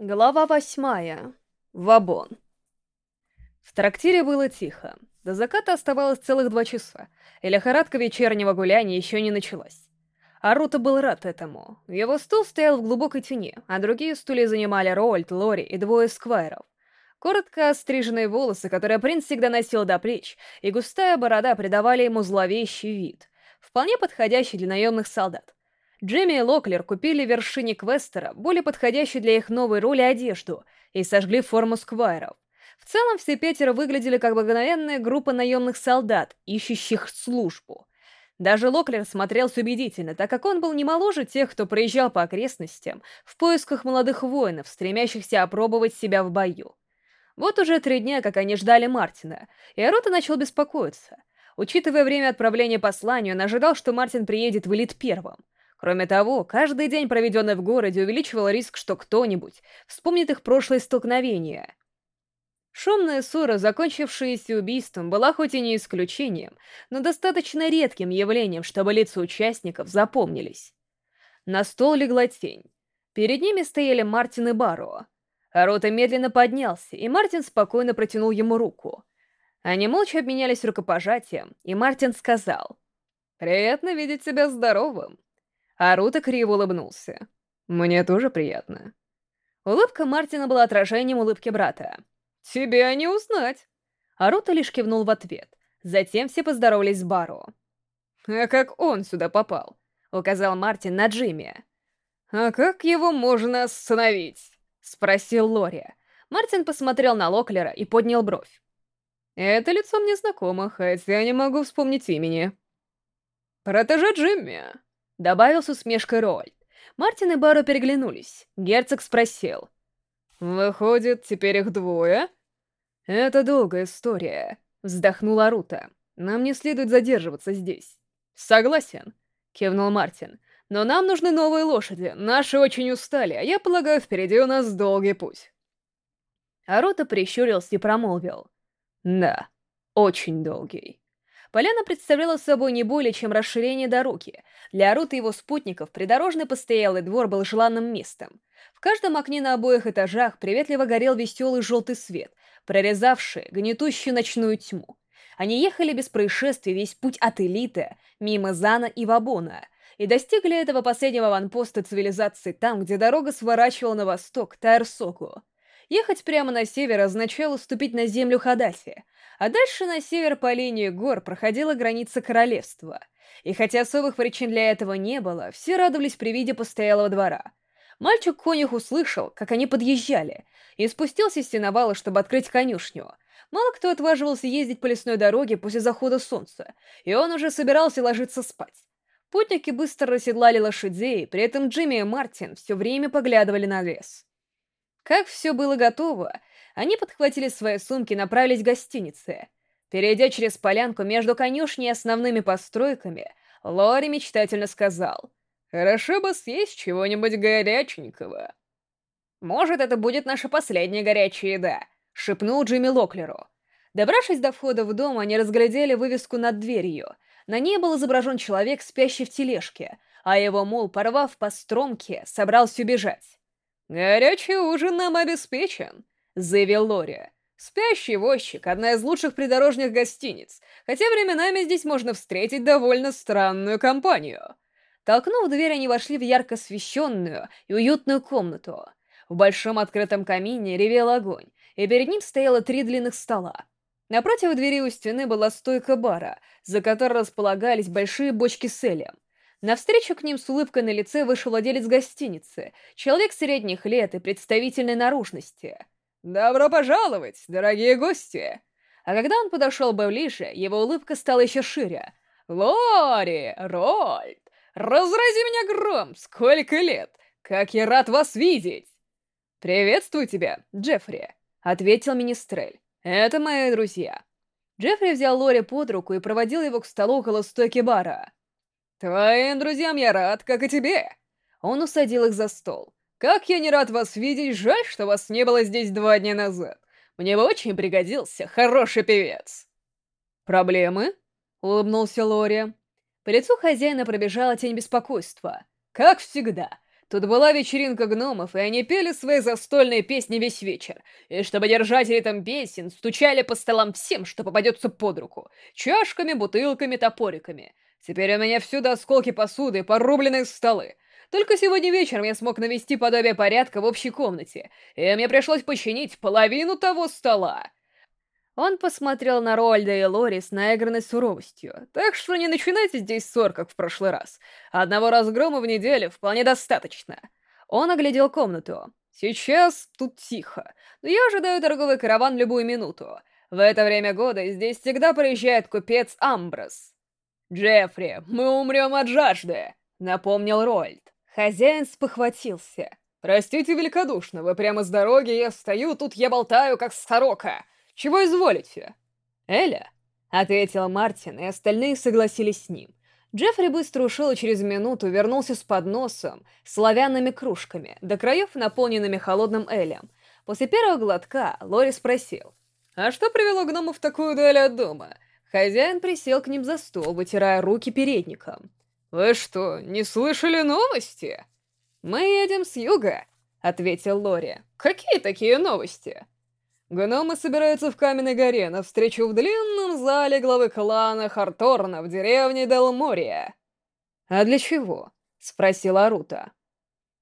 Глава восьмая. Вабон. В трактире было тихо. До заката оставалось целых два часа, и лихорадка вечернего гуляния еще не началась. Арута был рад этому. Его стул стоял в глубокой тени, а другие стулья занимали Роальд, Лори и двое сквайров. Коротко остриженные волосы, которые принц всегда носил до плеч, и густая борода придавали ему зловещий вид, вполне подходящий для наемных солдат. Джимми и Локлер купили вершине Квестера более подходящую для их новой роли одежду и сожгли форму сквайров. В целом все пятеро выглядели как мгновенная группа наемных солдат, ищущих службу. Даже Локлер смотрелся убедительно, так как он был не моложе тех, кто проезжал по окрестностям в поисках молодых воинов, стремящихся опробовать себя в бою. Вот уже три дня, как они ждали Мартина, и Арота начал беспокоиться. Учитывая время отправления послания, он ожидал, что Мартин приедет в элит первым. Кроме того, каждый день, проведенный в городе, увеличивал риск, что кто-нибудь вспомнит их прошлые столкновения. Шумная ссора, закончившаяся убийством, была хоть и не исключением, но достаточно редким явлением, чтобы лица участников запомнились. На стол легла тень. Перед ними стояли Мартин и Баро. Арота медленно поднялся, и Мартин спокойно протянул ему руку. Они молча обменялись рукопожатием, и Мартин сказал, «Приятно видеть тебя здоровым». Арута криво улыбнулся. «Мне тоже приятно». Улыбка Мартина была отражением улыбки брата. «Тебя не узнать!» Арута лишь кивнул в ответ. Затем все поздоровались с Баро. «А как он сюда попал?» — указал Мартин на Джимми. «А как его можно остановить?» — спросил Лори. Мартин посмотрел на Локлера и поднял бровь. «Это лицо мне знакомо, хотя я не могу вспомнить имени». «Протеже Джимми», Добавил с усмешкой Рольд. Мартин и Баро переглянулись. Герцог спросил. «Выходит, теперь их двое?» «Это долгая история», — вздохнула Рута. «Нам не следует задерживаться здесь». «Согласен», — кивнул Мартин. «Но нам нужны новые лошади. Наши очень устали, а я полагаю, впереди у нас долгий путь». Арута прищурился и промолвил. «Да, очень долгий». Поляна представляла собой не более чем расширение дороги. Для Арута и его спутников придорожный постоялый двор был желанным местом. В каждом окне на обоих этажах приветливо горел веселый желтый свет, прорезавший гнетущую ночную тьму. Они ехали без происшествий весь путь от Элиты, мимо Зана и Вабона, и достигли этого последнего ванпоста цивилизации там, где дорога сворачивала на восток, Тайрсоку. Ехать прямо на север означало ступить на землю Хадаси, а дальше на север по линии гор проходила граница королевства. И хотя особых причин для этого не было, все радовались при виде постоялого двора. Мальчик-конюх услышал, как они подъезжали, и спустился с сеновала, чтобы открыть конюшню. Мало кто отваживался ездить по лесной дороге после захода солнца, и он уже собирался ложиться спать. Путники быстро расседлали лошадей, при этом Джимми и Мартин все время поглядывали на лес. Как все было готово, они подхватили свои сумки и направились к гостинице. Перейдя через полянку между конюшней и основными постройками, Лори мечтательно сказал, «Хорошо бы съесть чего-нибудь горяченького». «Может, это будет наша последняя горячая еда», — шепнул Джимми Локлеру. Добравшись до входа в дом, они разглядели вывеску над дверью. На ней был изображен человек, спящий в тележке, а его мул, порвав по стромке, собрался убежать. «Горячий ужин нам обеспечен», — заявил Лори. «Спящий возчик — одна из лучших придорожных гостиниц, хотя временами здесь можно встретить довольно странную компанию». Толкнув дверь, они вошли в ярко освещенную и уютную комнату. В большом открытом камине ревел огонь, и перед ним стояло три длинных стола. Напротив двери у стены была стойка бара, за которой располагались большие бочки с элем. Навстречу к ним с улыбкой на лице вышел владелец гостиницы, человек средних лет и представительной наружности. «Добро пожаловать, дорогие гости!» А когда он подошел ближе, его улыбка стала еще шире. «Лори! Рольд! Разрази меня гром! Сколько лет! Как я рад вас видеть!» «Приветствую тебя, Джеффри», — ответил Министрель. «Это мои друзья». Джеффри взял Лори под руку и проводил его к столу около стойки бара. «Твоим друзьям я рад, как и тебе!» Он усадил их за стол. «Как я не рад вас видеть, жаль, что вас не было здесь два дня назад. Мне бы очень пригодился хороший певец!» «Проблемы?» — улыбнулся Лори. По лицу хозяина пробежала тень беспокойства. «Как всегда. Тут была вечеринка гномов, и они пели свои застольные песни весь вечер. И чтобы держать ритм песен, стучали по столам всем, что попадется под руку. Чашками, бутылками, топориками. Теперь у меня всюду осколки посуды порубленные столы. Только сегодня вечером я смог навести подобие порядка в общей комнате, и мне пришлось починить половину того стола. Он посмотрел на Рольда и Лори с наигранной суровостью, так что не начинайте здесь ссор, как в прошлый раз. Одного разгрома в неделю вполне достаточно. Он оглядел комнату. Сейчас тут тихо, но я ожидаю торговый караван любую минуту. В это время года здесь всегда приезжает купец Амброс. «Джеффри, мы умрем от жажды», — напомнил Рольд. Хозяин спохватился. «Простите великодушно, вы прямо с дороги, я стою, тут я болтаю, как сорока. Чего изволите?» «Эля?» — ответил Мартин, и остальные согласились с ним. Джеффри быстро ушел и через минуту вернулся с подносом, с лавянными кружками, до краев наполненными холодным элем. После первого глотка Лори спросил, «А что привело гномов в такую даль от дома?» Хозяин присел к ним за стол, вытирая руки передником. «Вы что, не слышали новости?» «Мы едем с юга», — ответил Лори. «Какие такие новости?» Гномы собираются в Каменной горе на встречу в длинном зале главы клана Харторна в деревне Делмория. «А для чего?» — спросила Арута.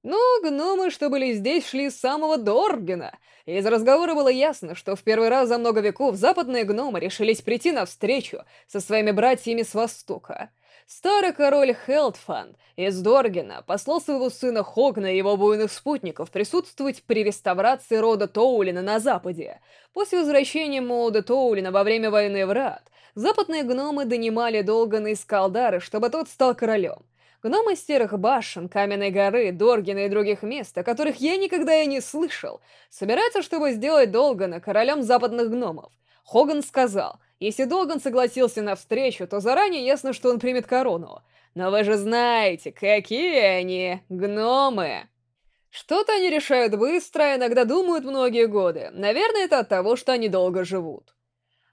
«Ну, гномы, что были здесь, шли с самого Доргена. Из разговора было ясно, что в первый раз за много веков западные гномы решились прийти на встречу со своими братьями с Востока. Старый король Хелдфанд из Доргена послал своего сына Хогна и его буйных спутников присутствовать при реставрации рода Тоулина на Западе. После возвращения молода Тоулина во время войны Врат, западные гномы донимали Долгана из Калдары, чтобы тот стал королем. Гномы из Серых Башен, Каменной горы, Доргина и других мест, о которых я никогда и не слышал, собираются, чтобы сделать Долгана королем западных гномов. Хоган сказал, если Долган согласился на встречу, то заранее ясно, что он примет корону. Но вы же знаете, какие они, гномы. Что-то они решают быстро, а иногда думают многие годы. Наверное, это от того, что они долго живут.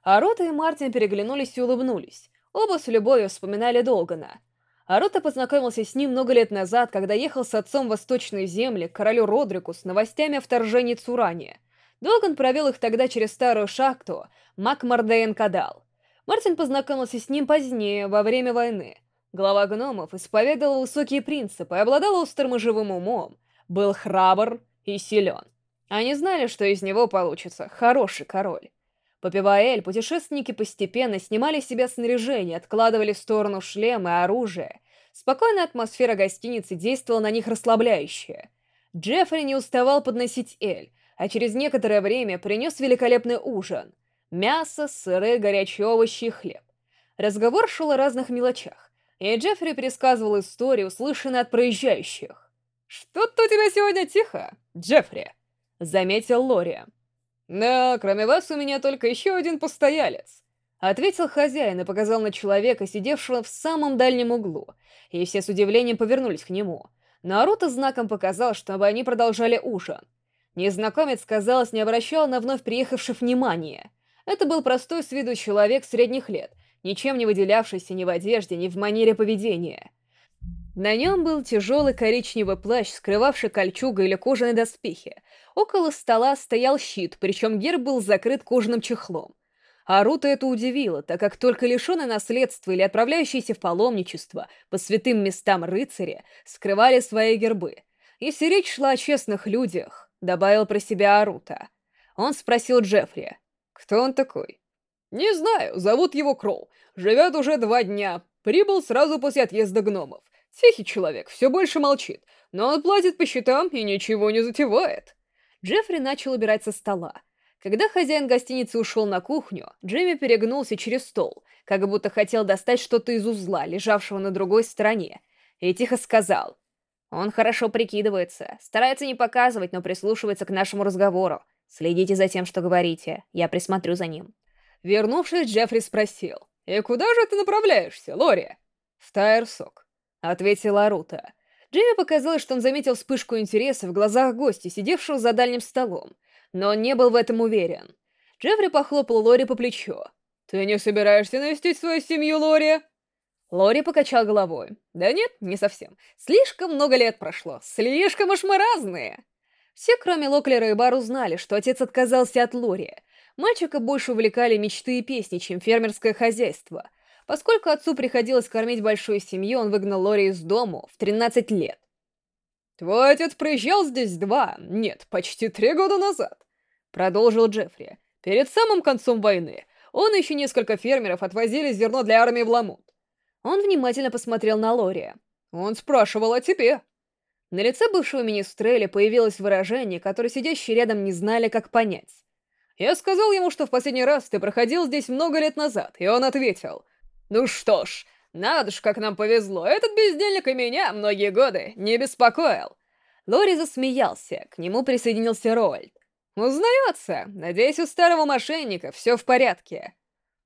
Арута и Мартин переглянулись и улыбнулись. Оба с любовью вспоминали Долгана. Арута познакомился с ним много лет назад, когда ехал с отцом в Восточные земли к королю Родрику с новостями о вторжении Цурани. Долган провел их тогда через старую шахту Макмардейн Кадал. Мартин познакомился с ним позднее, во время войны. Глава гномов исповедовал высокие принципы, обладал острым и живым умом, был храбр и силен. Они знали, что из него получится хороший король. Попивая эль, путешественники постепенно снимали с себя снаряжение, откладывали в сторону шлемы и оружие. Спокойная атмосфера гостиницы действовала на них расслабляюще. Джеффри не уставал подносить эль, а через некоторое время принес великолепный ужин. Мясо, сыры, горячие овощи и хлеб. Разговор шел о разных мелочах, и Джеффри пересказывал истории, услышанные от проезжающих. «Что-то у тебя сегодня тихо, Джеффри», — заметил Лори. «Да, кроме вас у меня только еще один постоялец», — ответил хозяин и показал на человека, сидевшего в самом дальнем углу, и все с удивлением повернулись к нему. Наруто знаком показал, чтобы они продолжали ужин. Незнакомец, казалось, не обращал на вновь приехавших внимания. Это был простой с виду человек средних лет, ничем не выделявшийся ни в одежде, ни в манере поведения. На нем был тяжелый коричневый плащ, скрывавший кольчугу или кожаные доспехи. Около стола стоял щит, причем герб был закрыт кожаным чехлом. Арута это удивило, так как только лишенные наследства или отправляющиеся в паломничество по святым местам рыцари скрывали свои гербы. Если речь шла о честных людях, добавил про себя Арута. Он спросил Джеффри, кто он такой? «Не знаю, зовут его Кроу. Живет уже два дня. Прибыл сразу после отъезда гномов. Тихий человек, все больше молчит, но он платит по счетам и ничего не затевает». Джеффри начал убирать со стола. Когда хозяин гостиницы ушел на кухню, Джимми перегнулся через стол, как будто хотел достать что-то из узла, лежавшего на другой стороне, и тихо сказал. Он хорошо прикидывается, старается не показывать, но прислушивается к нашему разговору. Следите за тем, что говорите, я присмотрю за ним. Вернувшись, Джеффри спросил. «И куда же ты направляешься, Лори?» «В Тайрсок», — ответила Арута. Джимми показалось, что он заметил вспышку интереса в глазах гостя, сидевшего за дальним столом, но он не был в этом уверен. Джеффри похлопал Лори по плечу. «Ты не собираешься навестить свою семью, Лори?» Лори покачал головой. «Да нет, не совсем. Слишком много лет прошло. Слишком уж мы разные!» Все, кроме Локлера и Бару, знали, что отец отказался от Лори. Мальчика больше увлекали мечты и песни, чем фермерское хозяйство. Поскольку отцу приходилось кормить большую семью, он выгнал Лори из дому в 13 лет. «Твой отец приезжал здесь два, нет, почти три года назад», — продолжил Джеффри. «Перед самым концом войны он и еще несколько фермеров отвозили зерно для армии в Ламут. Он внимательно посмотрел на Лори. «Он спрашивал о тебе». На лице бывшего министреля появилось выражение, которое сидящие рядом не знали, как понять. Я сказал ему, что в последний раз ты проходил здесь много лет назад, и он ответил. «Ну что ж, надо ж, как нам повезло, этот бездельник и меня многие годы не беспокоил». Лори засмеялся, к нему присоединился Роальд. «Узнается. Надеюсь, у старого мошенника все в порядке».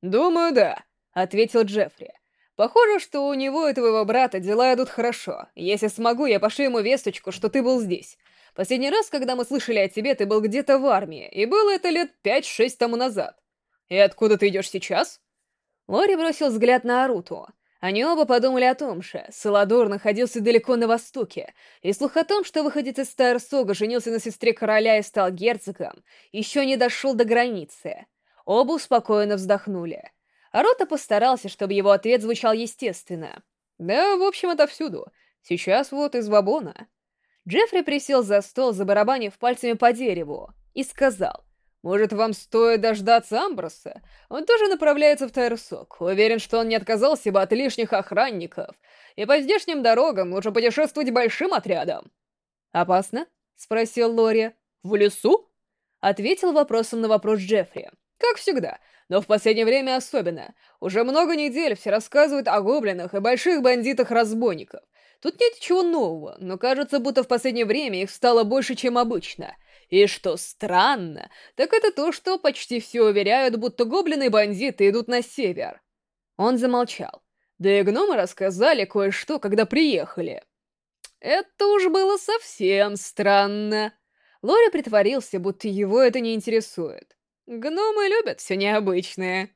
«Думаю, да», — ответил Джеффри. «Похоже, что у него и твоего брата дела идут хорошо. Если смогу, я пошлю ему весточку, что ты был здесь. Последний раз, когда мы слышали о тебе, ты был где-то в армии, и было это лет пять-шесть тому назад. И откуда ты идешь сейчас?» Лори бросил взгляд на Аруту. Они оба подумали о том же. Саладор находился далеко на востоке, и слух о том, что выходец из Стайрсога женился на сестре короля и стал герцогом, еще не дошел до границы. Оба спокойно вздохнули. Арута постарался, чтобы его ответ звучал естественно. «Да, в общем, отовсюду. Сейчас вот из Вабона». Джеффри присел за стол, забарабанив пальцами по дереву, и сказал, «Может, вам стоит дождаться Амброса? Он тоже направляется в Тайрсок. Уверен, что он не отказался бы от лишних охранников. И по здешним дорогам лучше путешествовать большим отрядом». «Опасно?» — спросил Лори. «В лесу?» — ответил вопросом на вопрос Джеффри. «Как всегда, но в последнее время особенно. Уже много недель все рассказывают о гоблинах и больших бандитах-разбойников. Тут нет ничего нового, но кажется, будто в последнее время их стало больше, чем обычно. И что странно, так это то, что почти все уверяют, будто гоблины и бандиты идут на север. Он замолчал. Да и гномы рассказали кое-что, когда приехали. Это уж было совсем странно. Лори притворился, будто его это не интересует. Гномы любят все необычное.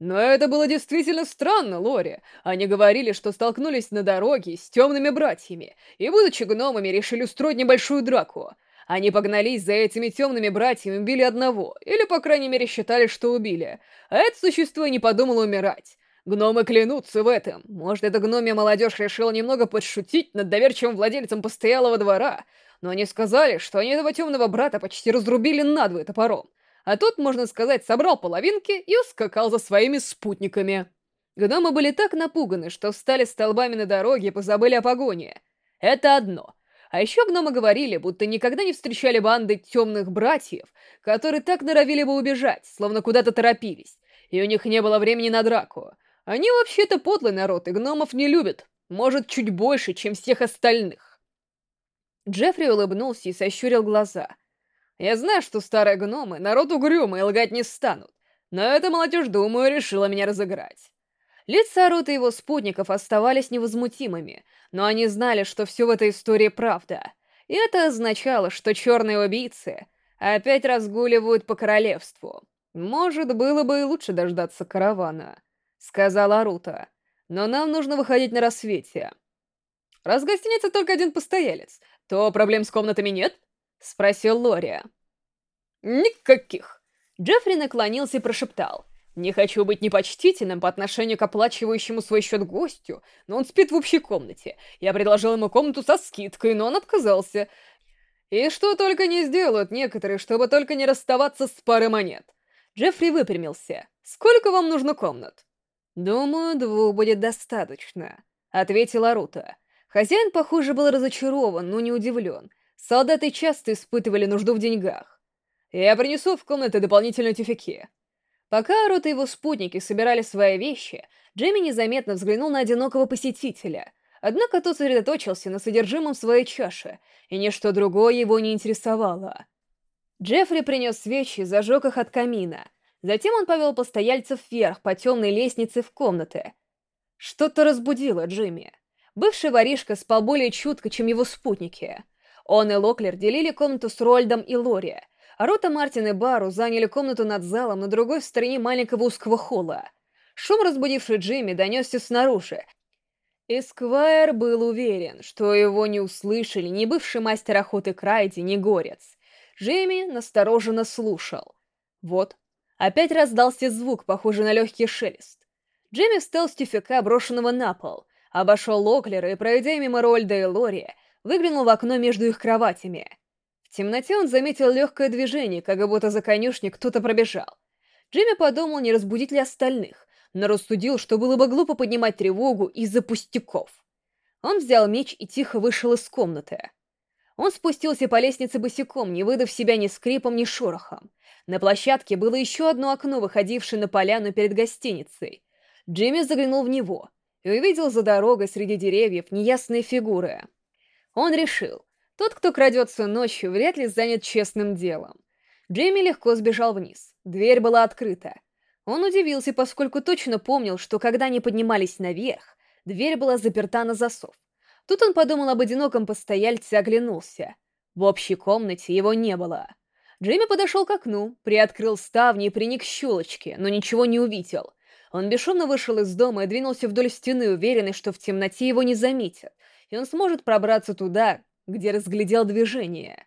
Но это было действительно странно, Лори. Они говорили, что столкнулись на дороге с темными братьями, и, будучи гномами, решили устроить небольшую драку. Они погнались за этими темными братьями, убили одного, или, по крайней мере, считали, что убили. А это существо не подумало умирать. Гномы клянутся в этом. Может, эта гномия молодежь решила немного подшутить над доверчивым владельцем постоялого двора, но они сказали, что они этого темного брата почти разрубили надвое топором а тот, можно сказать, собрал половинки и ускакал за своими спутниками. Гномы были так напуганы, что встали столбами на дороге и позабыли о погоне. Это одно. А еще гномы говорили, будто никогда не встречали банды темных братьев, которые так норовили бы убежать, словно куда-то торопились, и у них не было времени на драку. Они вообще-то подлый народ, и гномов не любят, может, чуть больше, чем всех остальных. Джеффри улыбнулся и сощурил глаза — я знаю, что старые гномы — народ угрюмый лгать не станут, но эта молодежь, думаю, решила меня разыграть. Лица Рута и его спутников оставались невозмутимыми, но они знали, что все в этой истории правда. И это означало, что черные убийцы опять разгуливают по королевству. Может, было бы и лучше дождаться каравана, — сказала Рута. Но нам нужно выходить на рассвете. Раз в гостинице только один постоялец, то проблем с комнатами нет? — спросил Лори. «Никаких!» Джеффри наклонился и прошептал. «Не хочу быть непочтительным по отношению к оплачивающему свой счет гостю, но он спит в общей комнате. Я предложил ему комнату со скидкой, но он отказался. И что только не сделают некоторые, чтобы только не расставаться с парой монет». Джеффри выпрямился. «Сколько вам нужно комнат?» «Думаю, двух будет достаточно», — ответила Рута. Хозяин, похоже, был разочарован, но не удивлен. Солдаты часто испытывали нужду в деньгах. Я принесу в комнаты дополнительные тюфяки. Пока Рот и его спутники собирали свои вещи, Джейми незаметно взглянул на одинокого посетителя. Однако тот сосредоточился на содержимом своей чаши, и ничто другое его не интересовало. Джеффри принес свечи и зажег их от камина. Затем он повел постояльцев вверх по темной лестнице в комнаты. Что-то разбудило Джимми. Бывший воришка спал более чутко, чем его спутники — он и Локлер делили комнату с Рольдом и Лори, Рота, Мартин и Бару заняли комнату над залом на другой стороне маленького узкого холла. Шум, разбудивший Джимми, донесся снаружи, Эсквайр был уверен, что его не услышали ни бывший мастер охоты Крайди, ни Горец. Джейми настороженно слушал. Вот, опять раздался звук, похожий на легкий шелест. Джейми встал с тюфяка, брошенного на пол, обошел Локлера и, пройдя мимо Рольда и Лори, выглянул в окно между их кроватями. В темноте он заметил легкое движение, как будто за конюшней кто-то пробежал. Джимми подумал, не разбудить ли остальных, но рассудил, что было бы глупо поднимать тревогу из-за пустяков. Он взял меч и тихо вышел из комнаты. Он спустился по лестнице босиком, не выдав себя ни скрипом, ни шорохом. На площадке было еще одно окно, выходившее на поляну перед гостиницей. Джимми заглянул в него и увидел за дорогой среди деревьев неясные фигуры. Он решил, тот, кто крадется ночью, вряд ли занят честным делом. Джимми легко сбежал вниз. Дверь была открыта. Он удивился, поскольку точно помнил, что когда они поднимались наверх, дверь была заперта на засов. Тут он подумал об одиноком постояльце и оглянулся. В общей комнате его не было. Джимми подошел к окну, приоткрыл ставни и приник к щелочке, но ничего не увидел. Он бесшумно вышел из дома и двинулся вдоль стены, уверенный, что в темноте его не заметят, и он сможет пробраться туда, где разглядел движение.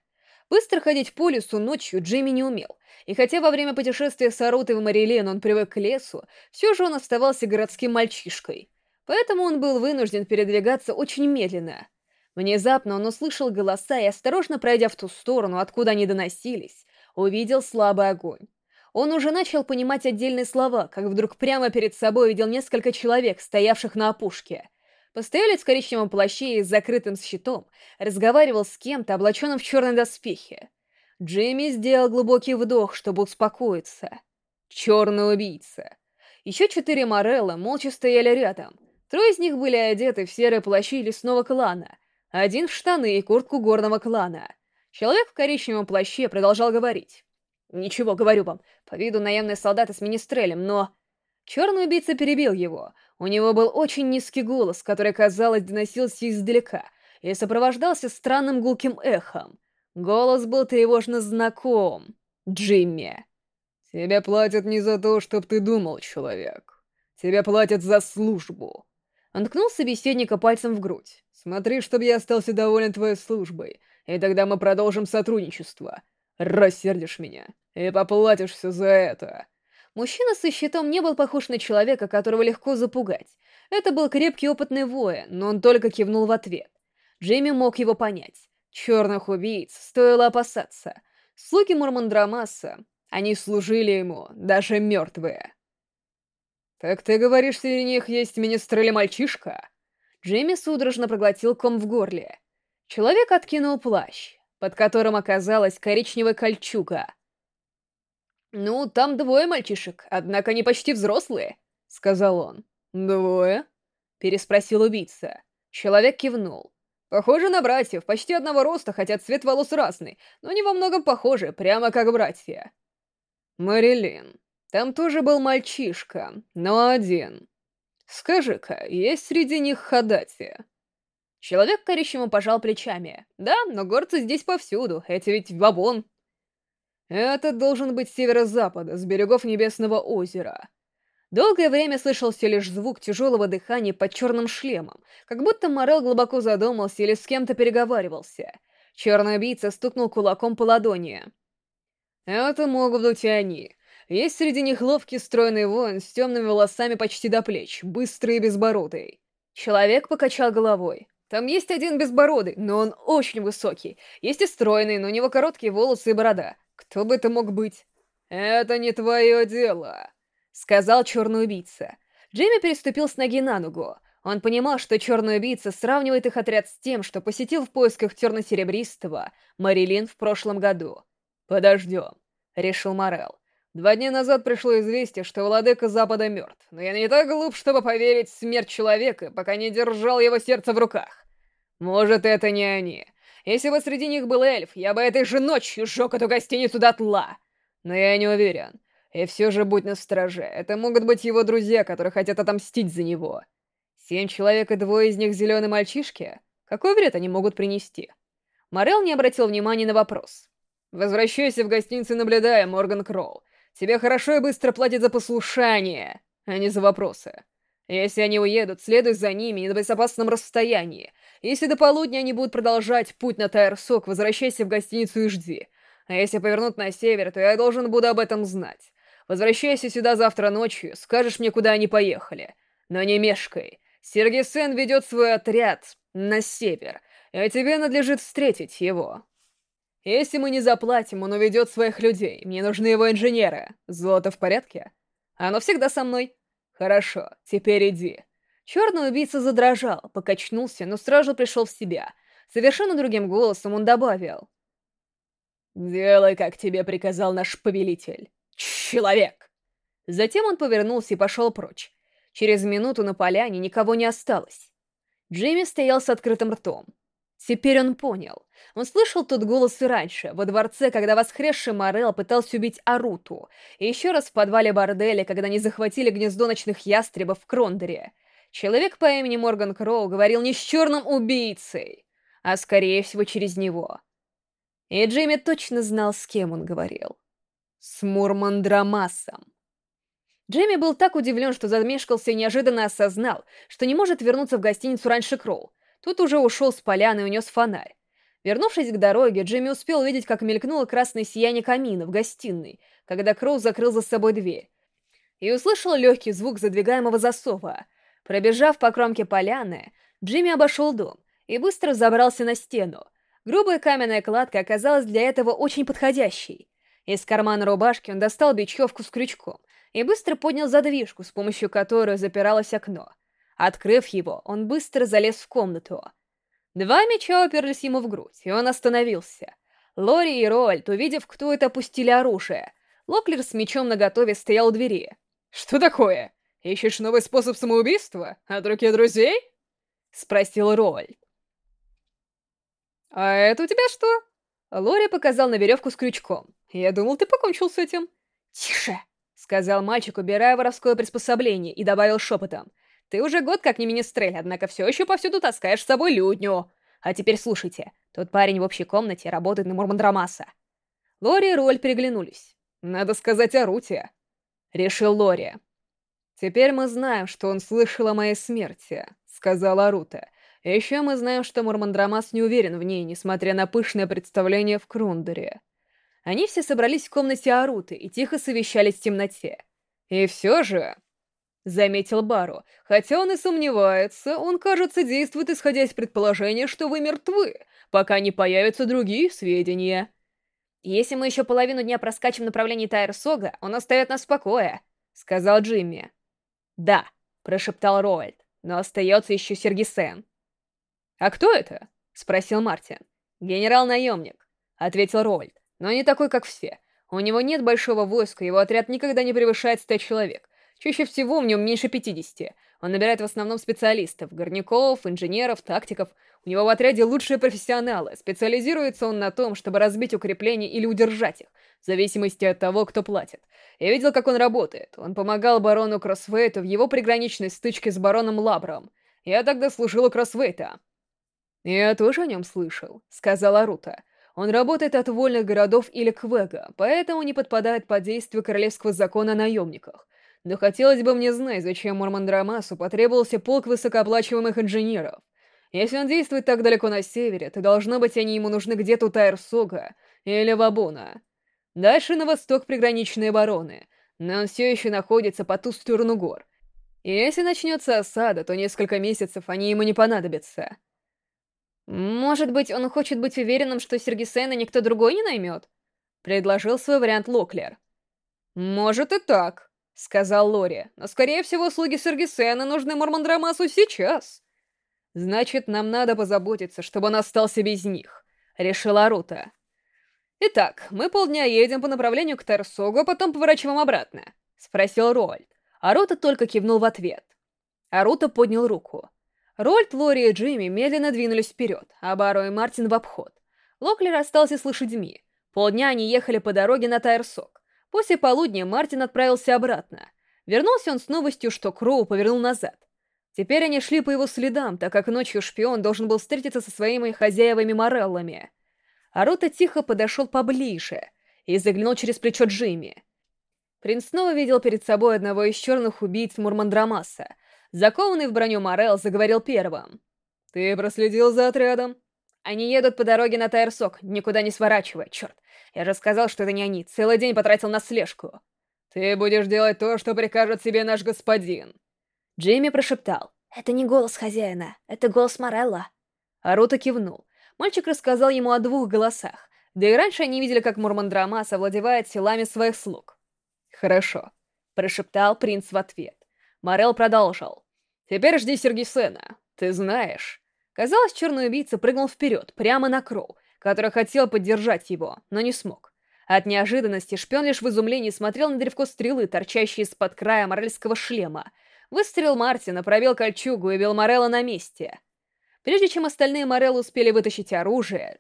Быстро ходить по лесу ночью Джимми не умел, и хотя во время путешествия с Арутой в Марилен он привык к лесу, все же он оставался городским мальчишкой. Поэтому он был вынужден передвигаться очень медленно. Внезапно он услышал голоса и, осторожно пройдя в ту сторону, откуда они доносились, увидел слабый огонь. Он уже начал понимать отдельные слова, как вдруг прямо перед собой увидел несколько человек, стоявших на опушке. Постоялец в коричневом плаще и с закрытым щитом разговаривал с кем-то, облаченным в черной доспехе. Джимми сделал глубокий вдох, чтобы успокоиться. Черный убийца. Еще четыре Морелла молча стояли рядом. Трое из них были одеты в серые плащи лесного клана, один в штаны и куртку горного клана. Человек в коричневом плаще продолжал говорить. «Ничего, говорю вам, по виду наемные солдаты с министрелем, но...» Черный убийца перебил его. У него был очень низкий голос, который, казалось, доносился издалека и сопровождался странным гулким эхом. Голос был тревожно знаком. Джимми. «Тебе платят не за то, чтоб ты думал, человек. Тебе платят за службу. Он ткнул собеседника пальцем в грудь. «Смотри, чтобы я остался доволен твоей службой, и тогда мы продолжим сотрудничество. Рассердишь меня, и поплатишься за это». Мужчина со щитом не был похож на человека, которого легко запугать. Это был крепкий опытный воин, но он только кивнул в ответ. Джейми мог его понять. Черных убийц стоило опасаться. Слуги Мурмандрамаса, они служили ему, даже мертвые. «Так ты говоришь, среди них есть министрель-мальчишка?» Джимми судорожно проглотил ком в горле. Человек откинул плащ, под которым оказалась коричневая кольчуга. «Ну, там двое мальчишек, однако они почти взрослые», — сказал он. «Двое?» — переспросил убийца. Человек кивнул. «Похоже на братьев, почти одного роста, хотя цвет волос разный, но они во многом похожи, прямо как братья». «Марилин, там тоже был мальчишка, но один. Скажи-ка, есть среди них Хадати?» Человек коричневым пожал плечами. «Да, но горцы здесь повсюду, эти ведь вабон». «Это должен быть северо-запада, с берегов Небесного озера». Долгое время слышался лишь звук тяжелого дыхания под черным шлемом, как будто Морел глубоко задумался или с кем-то переговаривался. Черный убийца стукнул кулаком по ладони. «Это могут быть и они. Есть среди них ловкий стройный воин с темными волосами почти до плеч, быстрый и безбородый. Человек покачал головой. Там есть один безбородый, но он очень высокий. Есть и стройный, но у него короткие волосы и борода. Кто бы это мог быть? «Это не твое дело», — сказал черный убийца. Джейми переступил с ноги на ногу. Он понимал, что черный убийца сравнивает их отряд с тем, что посетил в поисках терно-серебристого Марилин в прошлом году. «Подождем», — решил Морел. Два дня назад пришло известие, что владыка Запада мертв, но я не так глуп, чтобы поверить в смерть человека, пока не держал его сердце в руках. Может, это не они. Если бы среди них был эльф, я бы этой же ночью сжег эту гостиницу дотла. Но я не уверен. И все же будь настороже, это могут быть его друзья, которые хотят отомстить за него. Семь человек и двое из них зеленые мальчишки? Какой вред они могут принести? Морел не обратил внимания на вопрос. «Возвращайся в гостиницу, наблюдая, Морган Кроу. Тебе хорошо и быстро платят за послушание, а не за вопросы. Если они уедут, следуй за ними на безопасном расстоянии. Если до полудня они будут продолжать путь на Тайр-Сок, возвращайся в гостиницу и жди. А если повернут на север, то я должен буду об этом знать. Возвращайся сюда завтра ночью, скажешь мне, куда они поехали. Но не мешкай. Сергей Сен ведет свой отряд на север, и тебе надлежит встретить его. Если мы не заплатим, он уведет своих людей. Мне нужны его инженеры. Золото в порядке? Оно всегда со мной. Хорошо, теперь иди. Черный убийца задрожал, покачнулся, но сразу пришел в себя. Совершенно другим голосом он добавил. «Делай, как тебе приказал наш повелитель. Человек!» Затем он повернулся и пошел прочь. Через минуту на поляне никого не осталось. Джимми стоял с открытым ртом. Теперь он понял. Он слышал тот голос и раньше, во дворце, когда воскресший Морел пытался убить Аруту, и еще раз в подвале борделя, когда они захватили гнездо ночных ястребов в Крондере. Человек по имени Морган Кроу говорил не с черным убийцей, а скорее всего через него. И Джейми точно знал, с кем он говорил. С Мурмандрамасом. Джейми был так удивлен, что замешкался и неожиданно осознал, что не может вернуться в гостиницу раньше Кроу. Тут уже ушел с поляны и унес фонарь. Вернувшись к дороге, Джимми успел увидеть, как мелькнуло красное сияние камина в гостиной, когда Кроу закрыл за собой дверь. И услышал легкий звук задвигаемого засова. Пробежав по кромке поляны, Джимми обошел дом и быстро забрался на стену. Грубая каменная кладка оказалась для этого очень подходящей. Из кармана рубашки он достал бечевку с крючком и быстро поднял задвижку, с помощью которой запиралось окно. Открыв его, он быстро залез в комнату. Два меча уперлись ему в грудь, и он остановился. Лори и Роальд, увидев, кто это, опустили оружие. Локлер с мечом наготове стоял у двери. «Что такое? Ищешь новый способ самоубийства? От руки друзей?» — спросил Роальд. «А это у тебя что?» Лори показал на веревку с крючком. «Я думал, ты покончил с этим». «Тише!» — сказал мальчик, убирая воровское приспособление, и добавил шепотом. Ты уже год как не министрель, однако все еще повсюду таскаешь с собой людню. А теперь слушайте, тот парень в общей комнате работает на Мурмандрамаса. Лори и Роль переглянулись. Надо сказать о Руте. Решил Лори. Теперь мы знаем, что он слышал о моей смерти, сказала Рута. Еще мы знаем, что Мурмандрамас не уверен в ней, несмотря на пышное представление в Крундере. Они все собрались в комнате Аруты и тихо совещались в темноте. И все же заметил Бару. Хотя он и сомневается, он, кажется, действует исходя из предположения, что вы мертвы, пока не появятся другие сведения. Если мы еще половину дня проскачем в направлении Тайрсога, он оставит нас в покое, сказал Джимми. Да, прошептал Роальд, но остается еще Сергисен. А кто это? спросил Мартин. Генерал-наемник, ответил Роальд, но не такой, как все. У него нет большого войска, его отряд никогда не превышает ста человек. Чаще всего в нем меньше 50. Он набирает в основном специалистов, горняков, инженеров, тактиков. У него в отряде лучшие профессионалы. Специализируется он на том, чтобы разбить укрепления или удержать их, в зависимости от того, кто платит. Я видел, как он работает. Он помогал барону Кроссвейту в его приграничной стычке с бароном Лабром. Я тогда служил у Кроссвейта. «Я тоже о нем слышал», — сказала Рута. «Он работает от вольных городов или Квега, поэтому не подпадает под действие королевского закона о наемниках. Но хотелось бы мне знать, зачем Мурмандрамасу потребовался полк высокооплачиваемых инженеров. Если он действует так далеко на севере, то должно быть они ему нужны где-то у Тайрсога или Вабуна. Дальше на восток приграничные бароны, но он все еще находится по ту сторону гор. И если начнется осада, то несколько месяцев они ему не понадобятся. Может быть, он хочет быть уверенным, что Сергисена никто другой не наймет? Предложил свой вариант Локлер. Может и так, — сказал Лори. «Но, скорее всего, слуги Сергисена нужны Мормандрамасу сейчас». «Значит, нам надо позаботиться, чтобы он остался без них», — решила Рута. «Итак, мы полдня едем по направлению к Тарсогу, а потом поворачиваем обратно», — спросил Рольд. Арута только кивнул в ответ. Арута поднял руку. Рольд, Лори и Джимми медленно двинулись вперед, а Баро и Мартин в обход. Локлер остался с лошадьми. Полдня они ехали по дороге на Тайрсок. После полудня Мартин отправился обратно. Вернулся он с новостью, что Кроу повернул назад. Теперь они шли по его следам, так как ночью шпион должен был встретиться со своими хозяевами Мореллами. Арута тихо подошел поближе и заглянул через плечо Джимми. Принц снова видел перед собой одного из черных убийц Мурмандрамаса. Закованный в броню Морел заговорил первым. «Ты проследил за отрядом?» «Они едут по дороге на Тайрсок, никуда не сворачивая, черт. Я же сказал, что это не они, целый день потратил на слежку». «Ты будешь делать то, что прикажет себе наш господин». Джейми прошептал. «Это не голос хозяина, это голос Морелла». Арута кивнул. Мальчик рассказал ему о двух голосах, да и раньше они видели, как Мурмандрамас овладевает силами своих слуг. «Хорошо», — прошептал принц в ответ. Морел продолжил. «Теперь жди Сергисена. Ты знаешь...» Казалось, черный убийца прыгнул вперед, прямо на Кроу, который хотел поддержать его, но не смог. От неожиданности шпион лишь в изумлении смотрел на древко стрелы, торчащей из-под края морельского шлема. Выстрелил Мартина, пробил кольчугу и бил Морелла на месте. Прежде чем остальные Мореллы успели вытащить оружие,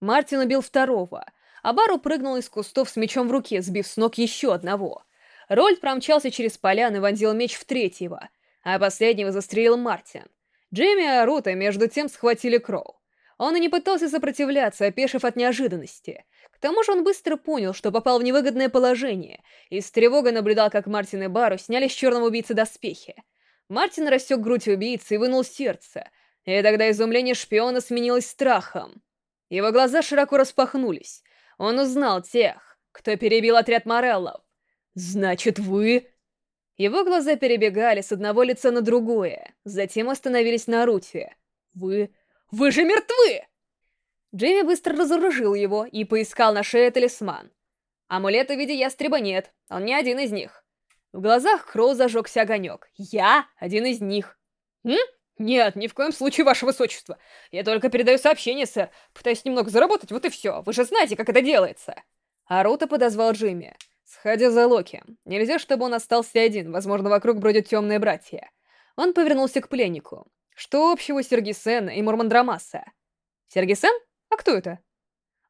Мартин убил второго, а Бару прыгнул из кустов с мечом в руке, сбив с ног еще одного. Рольд промчался через полян и вонзил меч в третьего, а последнего застрелил Мартин. Джейми и Арута между тем схватили Кроу. Он и не пытался сопротивляться, опешив от неожиданности. К тому же он быстро понял, что попал в невыгодное положение, и с тревогой наблюдал, как Мартин и Бару сняли с черного убийцы доспехи. Мартин рассек грудь убийцы и вынул сердце, и тогда изумление шпиона сменилось страхом. Его глаза широко распахнулись. Он узнал тех, кто перебил отряд Мореллов. «Значит, вы...» Его глаза перебегали с одного лица на другое, затем остановились на Руте. «Вы... вы же мертвы!» Джейми быстро разоружил его и поискал на шее талисман. Амулета в виде ястреба нет, он не один из них. В глазах Кроу зажегся огонек. «Я один из них!» «М? «Нет, ни в коем случае, ваше высочество. Я только передаю сообщение, сэр. Пытаюсь немного заработать, вот и все. Вы же знаете, как это делается». Арута подозвал Джимми. «Сходи за Локи. Нельзя, чтобы он остался один. Возможно, вокруг бродят темные братья». Он повернулся к пленнику. «Что общего Сергисена и Мурмандрамаса?» «Сергисен? А кто это?»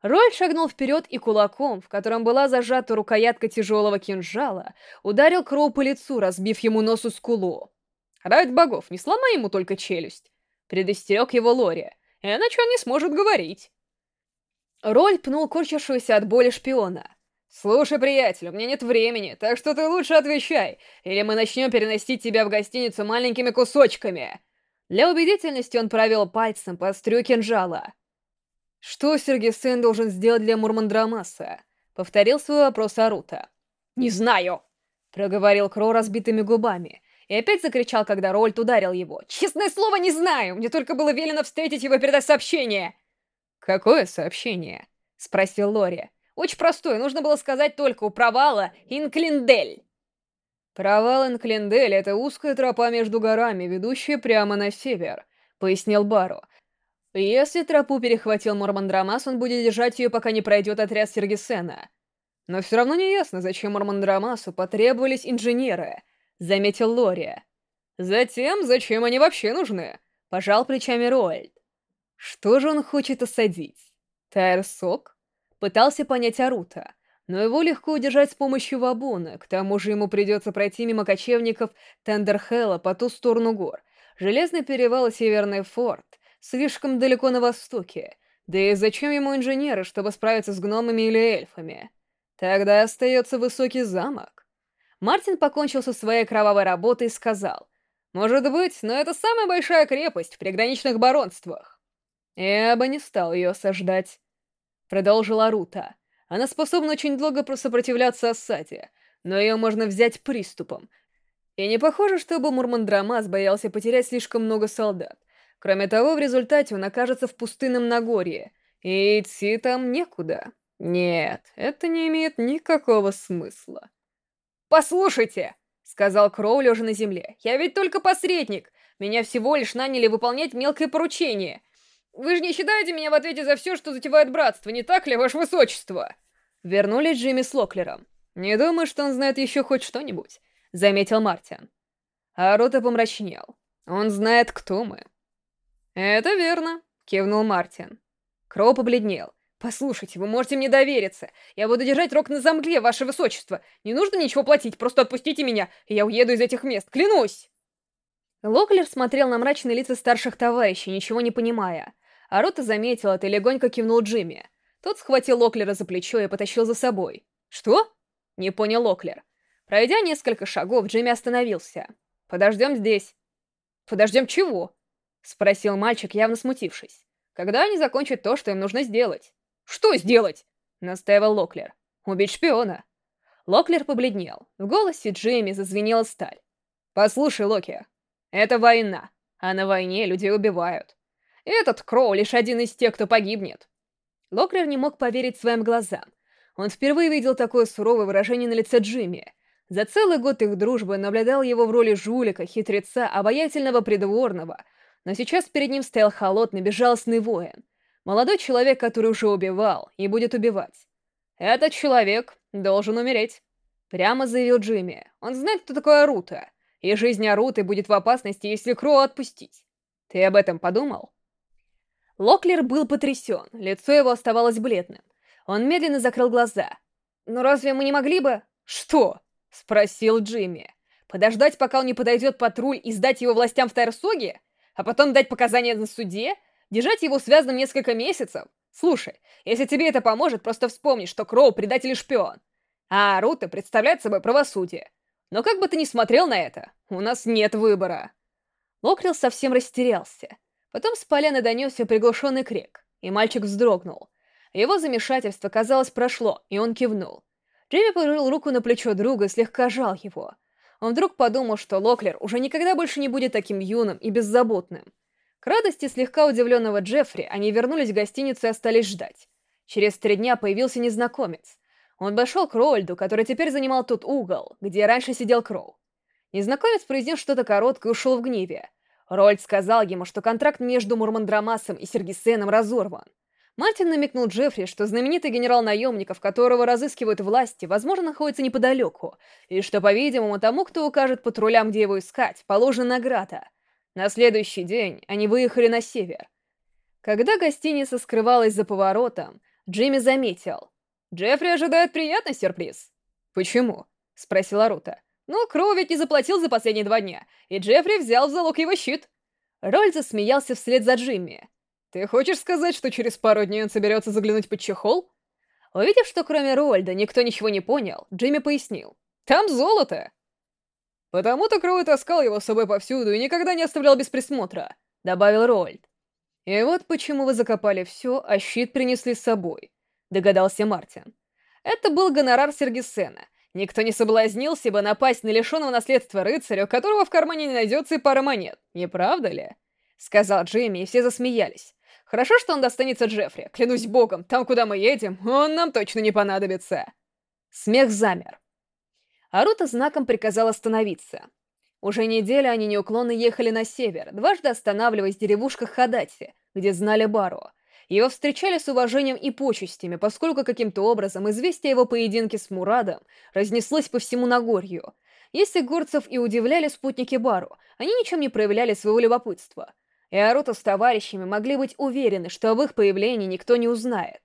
Роль шагнул вперед и кулаком, в котором была зажата рукоятка тяжелого кинжала, ударил Кроу по лицу, разбив ему носу скулу. Ради богов, не сломай ему только челюсть. Предостерег его Лори, иначе он не сможет говорить. Роль пнул корчившегося от боли шпиона. «Слушай, приятель, у меня нет времени, так что ты лучше отвечай, или мы начнем переносить тебя в гостиницу маленькими кусочками». Для убедительности он провел пальцем по острию кинжала. «Что Сергей Сэн должен сделать для Мурмандрамаса?» — повторил свой вопрос Арута. «Не знаю!» — проговорил Кро разбитыми губами, и опять закричал, когда Рольд ударил его. «Честное слово, не знаю! Мне только было велено встретить его и передать сообщение!» «Какое сообщение?» — спросил Лори. «Очень простое, нужно было сказать только у провала Инклиндель!» «Провал Инклиндель — это узкая тропа между горами, ведущая прямо на север», — пояснил Баро. «Если тропу перехватил Мормандрамас, он будет держать ее, пока не пройдет отряд Сергисена. Но все равно не ясно, зачем Мормандрамасу потребовались инженеры —— заметил Лори. «Затем, зачем они вообще нужны?» — пожал плечами Роальд. «Что же он хочет осадить? Тайр-сок?» Пытался понять Арута, но его легко удержать с помощью вабуна, к тому же ему придется пройти мимо кочевников Тендерхелла по ту сторону гор. Железный перевал и Северный форт слишком далеко на востоке, да и зачем ему инженеры, чтобы справиться с гномами или эльфами? Тогда остается высокий замок. Мартин покончил со своей кровавой работой и сказал, «Может быть, но это самая большая крепость в приграничных баронствах». «Я бы не стал ее осаждать», — продолжила Рута. «Она способна очень долго сопротивляться осаде, но ее можно взять приступом. И не похоже, чтобы Мурмандрамас боялся потерять слишком много солдат. Кроме того, в результате он окажется в пустынном Нагорье, и идти там некуда. Нет, это не имеет никакого смысла». «Послушайте!» — сказал Кроу, лежа на земле. «Я ведь только посредник. Меня всего лишь наняли выполнять мелкое поручение. Вы же не считаете меня в ответе за все, что затевает братство, не так ли, ваше высочество?» Вернулись Джимми с Локлером. «Не думаю, что он знает еще хоть что-нибудь», — заметил Мартин. А Рота помрачнел. «Он знает, кто мы». «Это верно», — кивнул Мартин. Кроу побледнел. «Послушайте, вы можете мне довериться. Я буду держать рог на замке, ваше высочество. Не нужно ничего платить, просто отпустите меня, и я уеду из этих мест, клянусь!» Локлер смотрел на мрачные лица старших товарищей, ничего не понимая. А Рота заметил это и легонько кивнул Джимми. Тот схватил Локлера за плечо и потащил за собой. «Что?» — не понял Локлер. Пройдя несколько шагов, Джимми остановился. «Подождем здесь», «Подождем чего?» — спросил мальчик, явно смутившись. «Когда они закончат то, что им нужно сделать?» «Что сделать?» — настаивал Локлер. «Убить шпиона». Локлер побледнел. В голосе Джейми зазвенела сталь. «Послушай, Локи, это война, а на войне людей убивают. Этот Кроу лишь один из тех, кто погибнет». Локлер не мог поверить своим глазам. Он впервые видел такое суровое выражение на лице Джимми. За целый год их дружбы наблюдал его в роли жулика, хитреца, обаятельного придворного, но сейчас перед ним стоял холодный, безжалостный воин. Молодой человек, который уже убивал и будет убивать. Этот человек должен умереть. Прямо заявил Джимми. Он знает, кто такой Арута. И жизнь Аруты будет в опасности, если Кроу отпустить. Ты об этом подумал? Локлер был потрясен, лицо его оставалось бледным. Он медленно закрыл глаза. «Ну разве мы не могли бы...» «Что?» — спросил Джимми. «Подождать, пока он не подойдет патруль и сдать его властям в Тайрсоге? А потом дать показания на суде? Держать его связанным несколько месяцев? Слушай, если тебе это поможет, просто вспомни, что Кроу — предатель и шпион. А Рута представляет собой правосудие. Но как бы ты ни смотрел на это, у нас нет выбора. Локрил совсем растерялся. Потом с поляны донесся приглушенный крик, и мальчик вздрогнул. Его замешательство, казалось, прошло, и он кивнул. Джейми положил руку на плечо друга и слегка жал его. Он вдруг подумал, что Локлер уже никогда больше не будет таким юным и беззаботным. К радости слегка удивленного Джеффри они вернулись в гостиницу и остались ждать. Через три дня появился незнакомец. Он пошел к Роальду, который теперь занимал тот угол, где раньше сидел Кроу. Незнакомец произнес что-то короткое и ушел в гневе. Рольд сказал ему, что контракт между Мурмандрамасом и Сергисеном разорван. Мартин намекнул Джеффри, что знаменитый генерал наемников, которого разыскивают власти, возможно, находится неподалеку, и что, по-видимому, тому, кто укажет патрулям, где его искать, положена награда. На следующий день они выехали на север. Когда гостиница скрывалась за поворотом, Джимми заметил. «Джеффри ожидает приятный сюрприз». «Почему?» — спросила Рута. «Ну, Кроу ведь не заплатил за последние два дня, и Джеффри взял в залог его щит». Роль засмеялся вслед за Джимми. «Ты хочешь сказать, что через пару дней он соберется заглянуть под чехол?» Увидев, что кроме Рольда никто ничего не понял, Джимми пояснил. «Там золото!» «Потому-то Кроу таскал его с собой повсюду и никогда не оставлял без присмотра», — добавил Рольд. «И вот почему вы закопали все, а щит принесли с собой», — догадался Мартин. «Это был гонорар Сергисена. Никто не соблазнился бы напасть на лишенного наследства рыцаря, у которого в кармане не найдется и пара монет, не правда ли?» — сказал Джимми, и все засмеялись. Хорошо, что он достанется Джеффри. Клянусь богом, там, куда мы едем, он нам точно не понадобится. Смех замер. Арута знаком приказал остановиться. Уже неделю они неуклонно ехали на север, дважды останавливаясь в деревушках Хадати, где знали Бару. Его встречали с уважением и почестями, поскольку каким-то образом известие о его поединке с Мурадом разнеслось по всему Нагорью. Если горцев и удивляли спутники Бару, они ничем не проявляли своего любопытства — и Аруто с товарищами могли быть уверены, что об их появлении никто не узнает.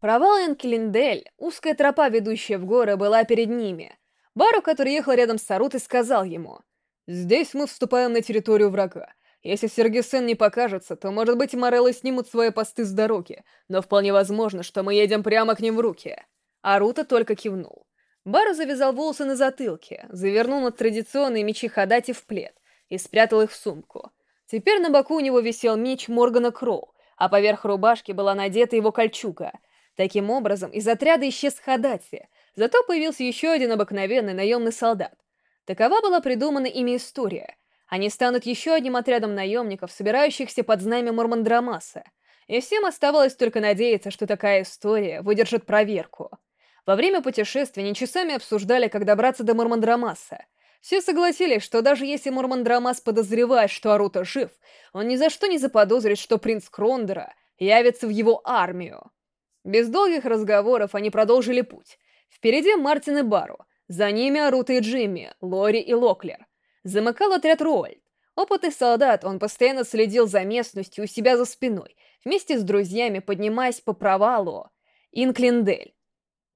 Провал Энкелиндель, узкая тропа, ведущая в горы, была перед ними. Бару, который ехал рядом с Арутой, сказал ему, «Здесь мы вступаем на территорию врага. Если Сергисен не покажется, то, может быть, Мореллы снимут свои посты с дороги, но вполне возможно, что мы едем прямо к ним в руки». Арута только кивнул. Бару завязал волосы на затылке, завернул на традиционные мечи Хадати в плед и спрятал их в сумку. Теперь на боку у него висел меч Моргана Кроу, а поверх рубашки была надета его кольчуга. Таким образом, из отряда исчез Хадати, зато появился еще один обыкновенный наемный солдат. Такова была придумана ими история. Они станут еще одним отрядом наемников, собирающихся под знамя Мормандрамаса. И всем оставалось только надеяться, что такая история выдержит проверку. Во время путешествия они часами обсуждали, как добраться до Мормандрамаса. Все согласились, что даже если Мурмандрамас подозревает, что Арута жив, он ни за что не заподозрит, что принц Крондера явится в его армию. Без долгих разговоров они продолжили путь. Впереди Мартин и Бару, за ними Арута и Джимми, Лори и Локлер. Замыкал отряд Роальд. Опытный солдат, он постоянно следил за местностью у себя за спиной, вместе с друзьями поднимаясь по провалу Инклиндель.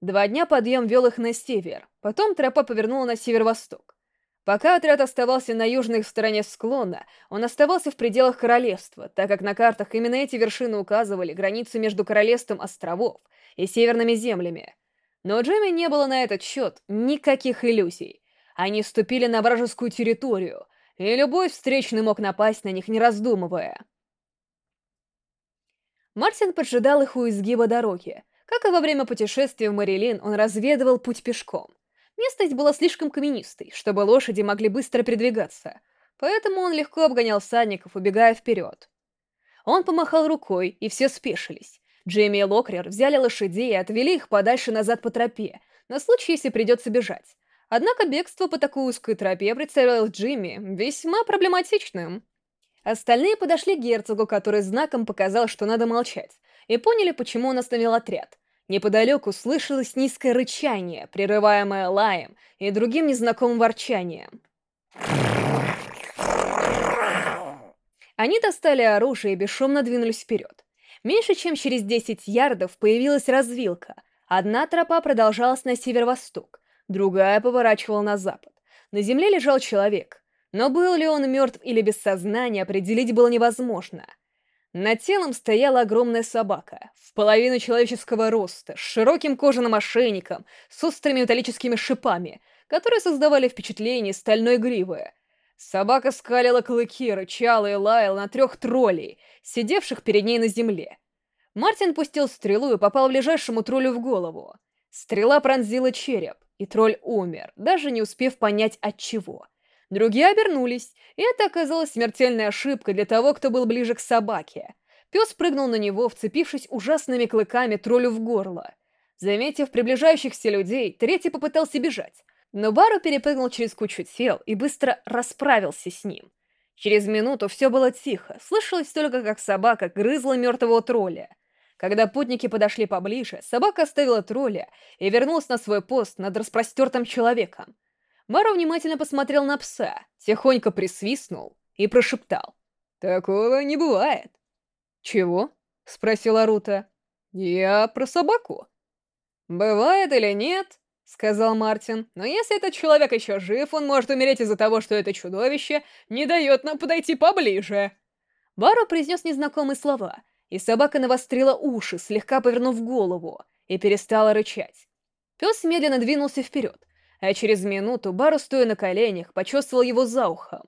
Два дня подъем вел их на север, потом тропа повернула на северо-восток. Пока отряд оставался на южной стороне склона, он оставался в пределах королевства, так как на картах именно эти вершины указывали границу между королевством островов и северными землями. Но у Джемми не было на этот счет никаких иллюзий. Они вступили на вражескую территорию, и любой встречный мог напасть на них, не раздумывая. Мартин поджидал их у изгиба дороги. Как и во время путешествия в Марилин, он разведывал путь пешком. Местность была слишком каменистой, чтобы лошади могли быстро передвигаться, поэтому он легко обгонял всадников, убегая вперед. Он помахал рукой, и все спешились. Джейми и Локрер взяли лошадей и отвели их подальше назад по тропе, на случай, если придется бежать. Однако бегство по такой узкой тропе представилось Джимми весьма проблематичным. Остальные подошли к герцогу, который знаком показал, что надо молчать, и поняли, почему он остановил отряд. Неподалеку слышалось низкое рычание, прерываемое лаем и другим незнакомым ворчанием. Они достали оружие и бесшумно двинулись вперед. Меньше чем через 10 ярдов появилась развилка. Одна тропа продолжалась на северо-восток, другая поворачивала на запад. На земле лежал человек, но был ли он мертв или без сознания, определить было невозможно. Над телом стояла огромная собака, в половину человеческого роста, с широким кожаным ошейником, с острыми металлическими шипами, которые создавали впечатление стальной гривы. Собака скалила клыки, рычала и лаяла на трех троллей, сидевших перед ней на земле. Мартин пустил стрелу и попал ближайшему троллю в голову. Стрела пронзила череп, и тролль умер, даже не успев понять от чего. Другие обернулись, и это оказалась смертельная ошибка для того, кто был ближе к собаке. Пес прыгнул на него, вцепившись ужасными клыками троллю в горло. Заметив приближающихся людей, третий попытался бежать, но Бару перепрыгнул через кучу тел и быстро расправился с ним. Через минуту все было тихо, слышалось только, как собака грызла мертвого тролля. Когда путники подошли поближе, собака оставила тролля и вернулась на свой пост над распростертым человеком. Бару внимательно посмотрел на пса, тихонько присвистнул и прошептал. «Такого не бывает». «Чего?» — спросила Рута. «Я про собаку». «Бывает или нет?» — сказал Мартин. «Но если этот человек еще жив, он может умереть из-за того, что это чудовище не дает нам подойти поближе». Баро произнес незнакомые слова, и собака навострила уши, слегка повернув голову, и перестала рычать. Пес медленно двинулся вперед, а через минуту Баро, стоя на коленях, почувствовал его за ухом.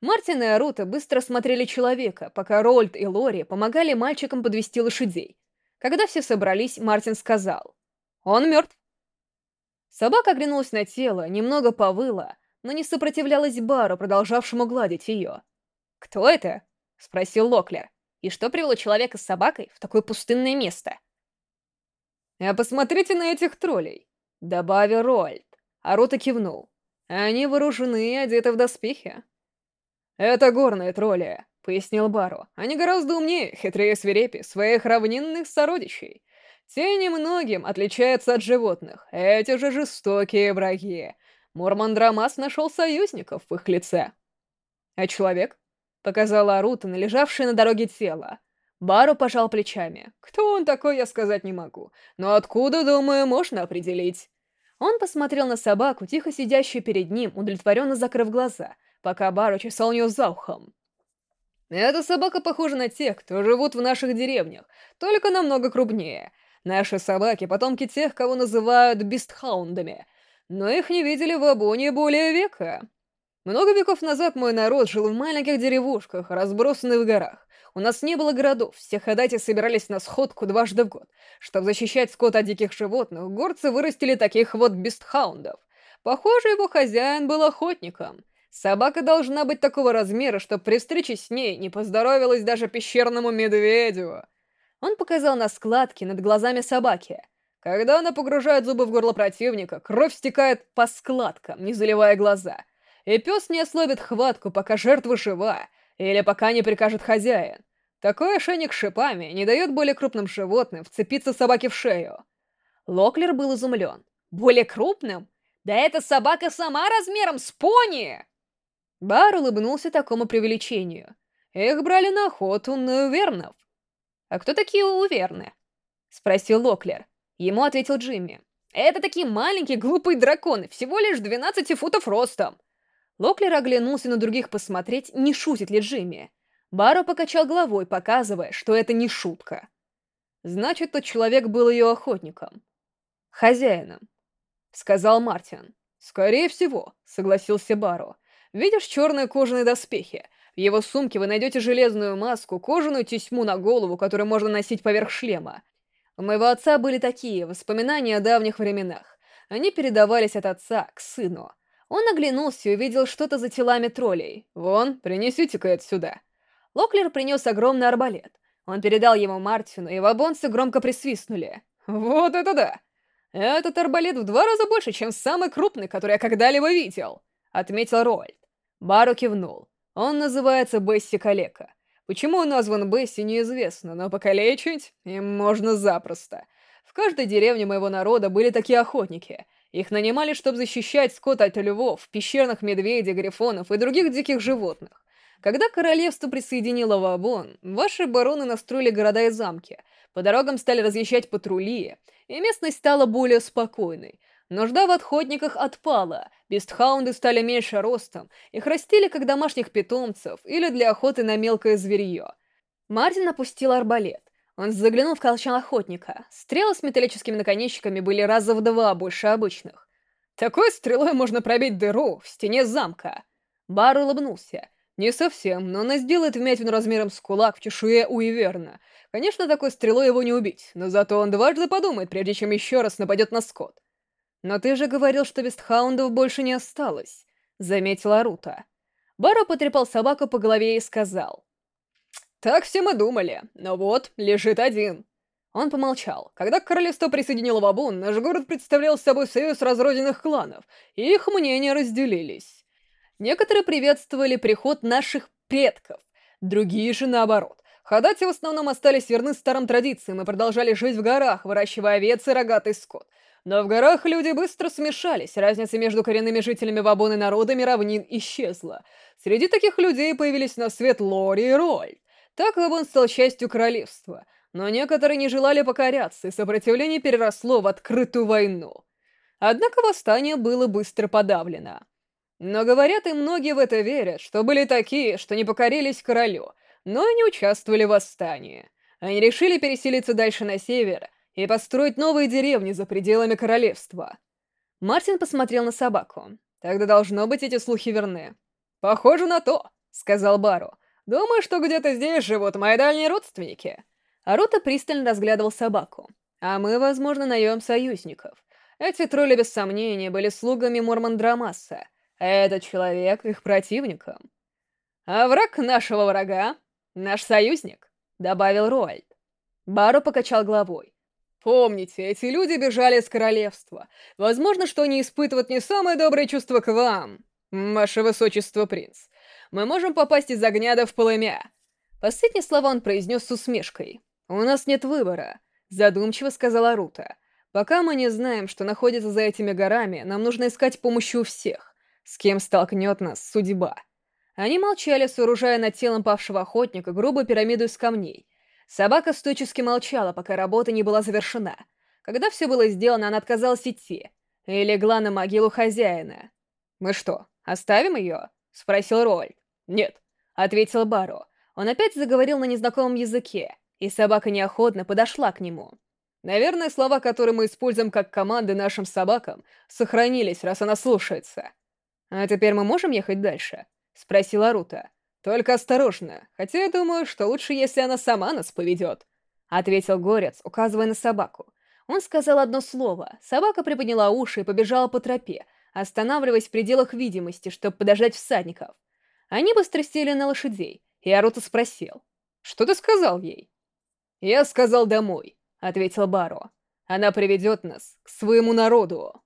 Мартин и Арута быстро смотрели человека, пока Рольд и Лори помогали мальчикам подвести лошадей. Когда все собрались, Мартин сказал, «Он мертв». Собака оглянулась на тело, немного повыла, но не сопротивлялась Бару, продолжавшему гладить ее. «Кто это?» — спросил Локлер. «И что привело человека с собакой в такое пустынное место?» «А посмотрите на этих троллей», — добавил Рольд. А Рота кивнул. «Они вооружены и одеты в доспехи». «Это горные тролли», — пояснил Бару. «Они гораздо умнее, хитрее свирепи своих равнинных сородичей. Те немногим отличаются от животных, эти же жестокие враги. Мурмандрамас нашел союзников в их лице. А человек? Показала Арута на лежавшее на дороге тело. Бару пожал плечами. Кто он такой, я сказать не могу. Но откуда, думаю, можно определить. Он посмотрел на собаку, тихо сидящую перед ним, удовлетворенно закрыв глаза, пока Бару чесал ее за ухом. Эта собака похожа на тех, кто живут в наших деревнях, только намного крупнее — Наши собаки — потомки тех, кого называют бистхаундами, но их не видели в Абоне более века. Много веков назад мой народ жил в маленьких деревушках, разбросанных в горах. У нас не было городов, все ходати собирались на сходку дважды в год. Чтобы защищать скот от диких животных, горцы вырастили таких вот бистхаундов. Похоже, его хозяин был охотником. Собака должна быть такого размера, чтобы при встрече с ней не поздоровилась даже пещерному медведю. Он показал на складки над глазами собаки. Когда она погружает зубы в горло противника, кровь стекает по складкам, не заливая глаза. И пес не ослабит хватку, пока жертва жива, или пока не прикажет хозяин. Такой ошейник с шипами не дает более крупным животным вцепиться собаке в шею. Локлер был изумлен. «Более крупным? Да эта собака сама размером с пони!» Бар улыбнулся такому преувеличению. Их брали на охоту на вернов. «А кто такие уверны?» — спросил Локлер. Ему ответил Джимми. «Это такие маленькие глупые драконы, всего лишь 12 футов ростом!» Локлер оглянулся на других посмотреть, не шутит ли Джимми. Баро покачал головой, показывая, что это не шутка. Значит, тот человек был ее охотником. «Хозяином», — сказал Мартин. «Скорее всего», — согласился Баро. Видишь черные кожаные доспехи? В его сумке вы найдете железную маску, кожаную тесьму на голову, которую можно носить поверх шлема. У моего отца были такие воспоминания о давних временах. Они передавались от отца к сыну. Он оглянулся и увидел что-то за телами троллей. «Вон, принесите-ка это сюда». Локлер принес огромный арбалет. Он передал его Мартину, и вабонцы громко присвистнули. «Вот это да! Этот арбалет в два раза больше, чем самый крупный, который я когда-либо видел!» — отметил Роальд. Бару кивнул. Он называется Бесси Калека. Почему он назван Бесси, неизвестно, но покалечить им можно запросто. В каждой деревне моего народа были такие охотники. Их нанимали, чтобы защищать скот от львов, пещерных медведей, грифонов и других диких животных. Когда королевство присоединило Вабон, ваши бароны настроили города и замки, по дорогам стали разъезжать патрули, и местность стала более спокойной. Нужда в охотниках отпала, бестхаунды стали меньше ростом, их растили как домашних питомцев или для охоты на мелкое зверье. Мартин опустил арбалет. Он заглянул в колчан охотника. Стрелы с металлическими наконечниками были раза в два больше обычных. Такой стрелой можно пробить дыру в стене замка. Бар улыбнулся. Не совсем, но она сделает вмятину размером с кулак в чешуе у Иверна. Конечно, такой стрелой его не убить, но зато он дважды подумает, прежде чем еще раз нападет на скот. «Но ты же говорил, что вестхаундов больше не осталось», — заметила Рута. Баро потрепал собаку по голове и сказал. «Так все мы думали, но вот, лежит один». Он помолчал. Когда королевство присоединило Вабун, наш город представлял собой союз разрозненных кланов, и их мнения разделились. Некоторые приветствовали приход наших предков, другие же наоборот. Ходати в основном остались верны старым традициям и продолжали жить в горах, выращивая овец и рогатый скот. Но в горах люди быстро смешались, разница между коренными жителями Вабон и народами равнин исчезла. Среди таких людей появились на свет Лори и Роль. Так Вабон стал частью королевства. Но некоторые не желали покоряться, и сопротивление переросло в открытую войну. Однако восстание было быстро подавлено. Но говорят, и многие в это верят, что были такие, что не покорились королю, но и не участвовали в восстании. Они решили переселиться дальше на север и построить новые деревни за пределами королевства. Мартин посмотрел на собаку. Тогда должно быть эти слухи верны. «Похоже на то», — сказал Бару. «Думаю, что где-то здесь живут мои дальние родственники». Арута пристально разглядывал собаку. «А мы, возможно, наем союзников. Эти тролли, без сомнения, были слугами Мормандрамаса, этот человек их противником. А враг нашего врага — наш союзник, — добавил Роальд. Баро покачал головой. Помните, эти люди бежали из королевства. Возможно, что они испытывают не самое доброе чувство к вам, ваше высочество, принц. Мы можем попасть из огня до в полымя. Последние слова он произнес с усмешкой. «У нас нет выбора», — задумчиво сказала Рута. «Пока мы не знаем, что находится за этими горами, нам нужно искать помощи у всех. С кем столкнет нас судьба? Они молчали, сооружая над телом павшего охотника грубую пирамиду из камней. Собака стойчески молчала, пока работа не была завершена. Когда все было сделано, она отказалась идти и легла на могилу хозяина. «Мы что, оставим ее?» — спросил Роль. «Нет», — ответил Баро. Он опять заговорил на незнакомом языке, и собака неохотно подошла к нему. Наверное, слова, которые мы используем как команды нашим собакам, сохранились, раз она слушается. «А теперь мы можем ехать дальше?» — спросила Рута. «Только осторожно, хотя я думаю, что лучше, если она сама нас поведет», — ответил Горец, указывая на собаку. Он сказал одно слово, собака приподняла уши и побежала по тропе, останавливаясь в пределах видимости, чтобы подождать всадников. Они быстро сели на лошадей, и Арута спросил. «Что ты сказал ей?» «Я сказал домой», — ответил Баро. «Она приведет нас к своему народу».